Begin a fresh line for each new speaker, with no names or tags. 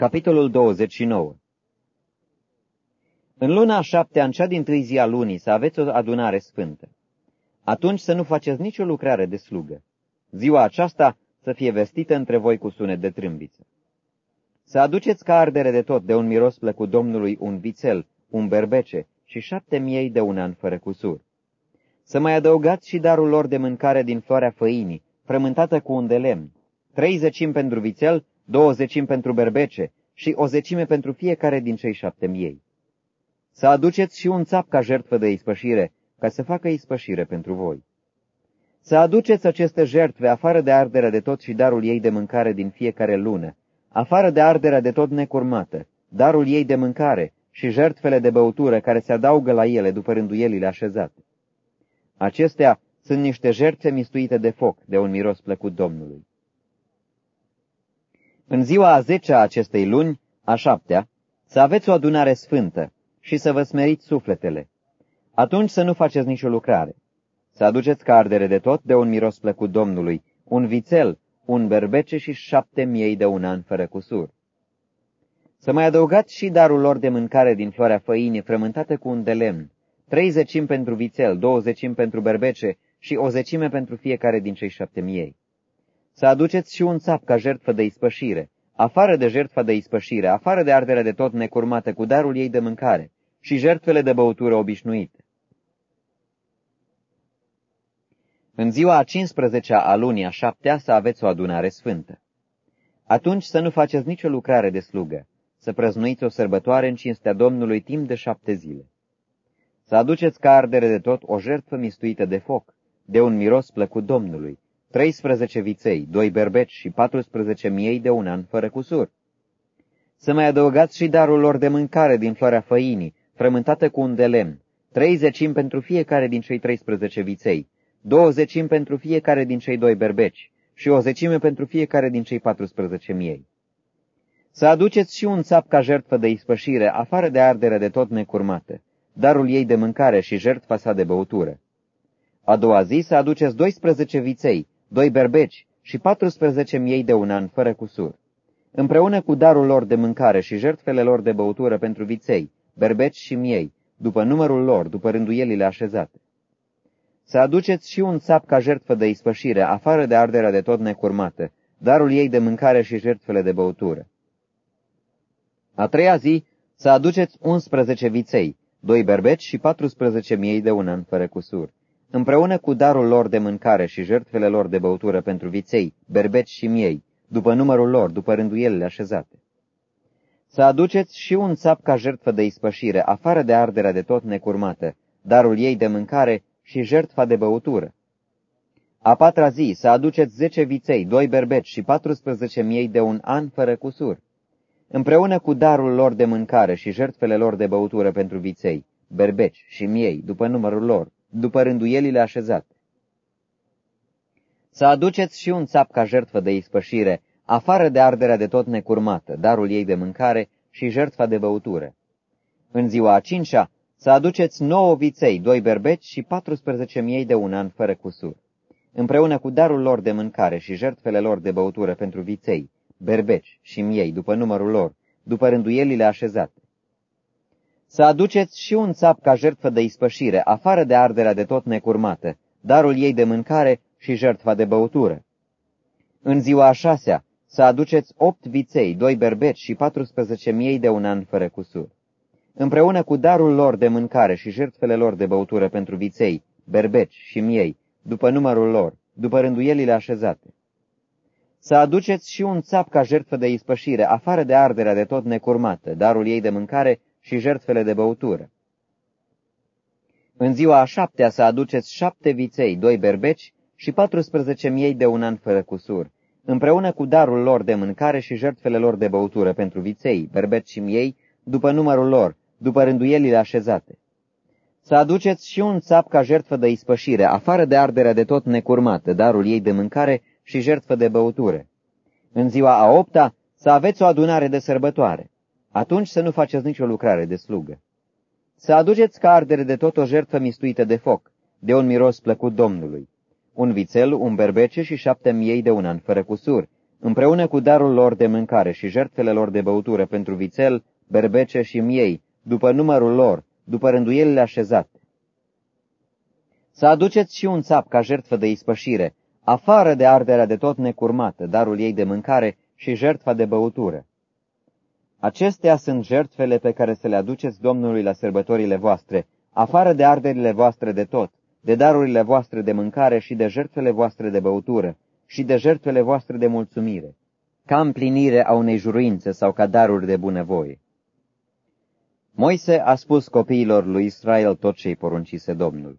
Capitolul 29 În luna a șaptea, în cea din tâi zi a lunii, să aveți o adunare sfântă. Atunci să nu faceți nicio lucrare de slugă. Ziua aceasta să fie vestită între voi cu sunet de trâmbiță. Să aduceți ca ardere de tot de un miros plăcut Domnului un vițel, un berbece și șapte miei de un an fără cusur. Să mai adăugați și darul lor de mâncare din floarea făinii, frământată cu un de lemn, trei zecimi pentru vițel două zecimi pentru berbece și o zecime pentru fiecare din cei șapte miei. Să aduceți și un țap ca jertfă de ispășire, ca să facă ispășire pentru voi. Să aduceți aceste jertfe afară de arderea de tot și darul ei de mâncare din fiecare lună, afară de arderea de tot necurmată, darul ei de mâncare și jertfele de băutură care se adaugă la ele după rânduielile așezate. Acestea sunt niște jertfe mistuite de foc, de un miros plăcut Domnului. În ziua a zecea acestei luni, a șaptea, să aveți o adunare sfântă și să vă smeriți sufletele. Atunci să nu faceți nicio lucrare. Să aduceți ca ardere de tot de un miros plăcut Domnului, un vițel, un berbece și șapte miei de un an fără cusur. Să mai adăugați și darul lor de mâncare din floarea făinii frământată cu un de lemn, trei zecimi pentru vițel, două zecimi pentru berbece și o zecime pentru fiecare din cei șapte miei să aduceți și un țap ca jertfă de ispășire, afară de jertfa de ispășire, afară de arderea de tot necurmată cu darul ei de mâncare și jertfele de băutură obișnuite. În ziua a 15-a a lunii a șaptea să aveți o adunare sfântă. Atunci să nu faceți nicio lucrare de slugă, să prăznuiți o sărbătoare în cinstea Domnului timp de șapte zile. Să aduceți ca ardere de tot o jertfă mistuită de foc, de un miros plăcut Domnului, 13 viței, doi berbeci și 14 miei de un an fără cusur. Să mai adăugați și darul lor de mâncare din floarea făinii, frământată cu un de lemn, trei zecimi pentru fiecare din cei 13 viței, două zecimi pentru fiecare din cei doi berbeci și o zecime pentru fiecare din cei 14 miei. Să aduceți și un țap ca jertfă de ispășire, afară de ardere de tot necurmată, darul ei de mâncare și jertfa sa de băutură. A doua zi să aduceți 12 viței, doi berbeci și 14 miei de un an, fără cusur. Împreună cu darul lor de mâncare și jertfele lor de băutură pentru viței, berbeci și miei, după numărul lor, după rânduielile așezate. Să aduceți și un țap ca jertfă de ispășire, afară de arderea de tot necurmată, darul ei de mâncare și jertfele de băutură. A treia zi, să aduceți 11 viței, doi berbeci și 14 miei de un an, fără cusur împreună cu darul lor de mâncare și jertfele lor de băutură pentru viței, berbeci și miei, după numărul lor, după rânduielile așezate. Să aduceți și un țap ca jertfă de ispășire, afară de arderea de tot necurmată, darul ei de mâncare și jertfa de băutură. A patra zi să aduceți zece viței, doi berbeci și 14 miei de un an fără cusur, împreună cu darul lor de mâncare și jertfele lor de băutură pentru viței, berbeci și miei, după numărul lor, după rânduielile așezate. Să aduceți și un țap ca jertfă de ispășire, afară de arderea de tot necurmată, darul ei de mâncare și jertfa de băutură. În ziua a cincea, să aduceți nouă viței, doi berbeci și 14 miei de un an fără cusur, împreună cu darul lor de mâncare și jertfele lor de băutură pentru viței, berbeci și miei, după numărul lor, după rânduielile așezate să aduceți și un țap ca jertfă de ispășire, afară de arderea de tot necurmată, darul ei de mâncare și jertfa de băutură. În ziua a șasea, să aduceți opt viței, doi berbeci și 14 miei de un an fără cusur. Împreună cu darul lor de mâncare și jertfele lor de băutură pentru viței, berbeci și miei, după numărul lor, după rânduielile așezate. Să aduceți și un țap ca jertfă de ispășire, afară de arderea de tot necurmată, darul ei de mâncare și jertfele de băutură. În ziua a șaptea să aduceți șapte viței, doi berbeci și 14 miei de un an fără cusur, împreună cu darul lor de mâncare și jertfele lor de băutură pentru viței, berbeci și miei, după numărul lor, după rânduielile așezate. Să aduceți și un țap ca jertfă de ispășire, afară de arderea de tot necurmată, darul ei de mâncare și jertfă de băutură. În ziua a opta să aveți o adunare de sărbătoare atunci să nu faceți nicio lucrare de slugă. Să aduceți ca ardere de tot o jertfă mistuită de foc, de un miros plăcut Domnului, un vițel, un berbece și șapte miei de un an fără cusur, împreună cu darul lor de mâncare și jertfele lor de băutură pentru vițel, berbece și miei, după numărul lor, după rânduielile așezate. Să aduceți și un țap ca jertfă de ispășire, afară de arderea de tot necurmată, darul ei de mâncare și jertfa de băutură. Acestea sunt jertfele pe care să le aduceți Domnului la sărbătorile voastre, afară de arderile voastre de tot, de darurile voastre de mâncare și de jertfele voastre de băutură și de jertfele voastre de mulțumire, ca împlinire a unei juruințe sau ca daruri de bunăvoie. Moise a spus copiilor lui Israel tot ce-i poruncise Domnul.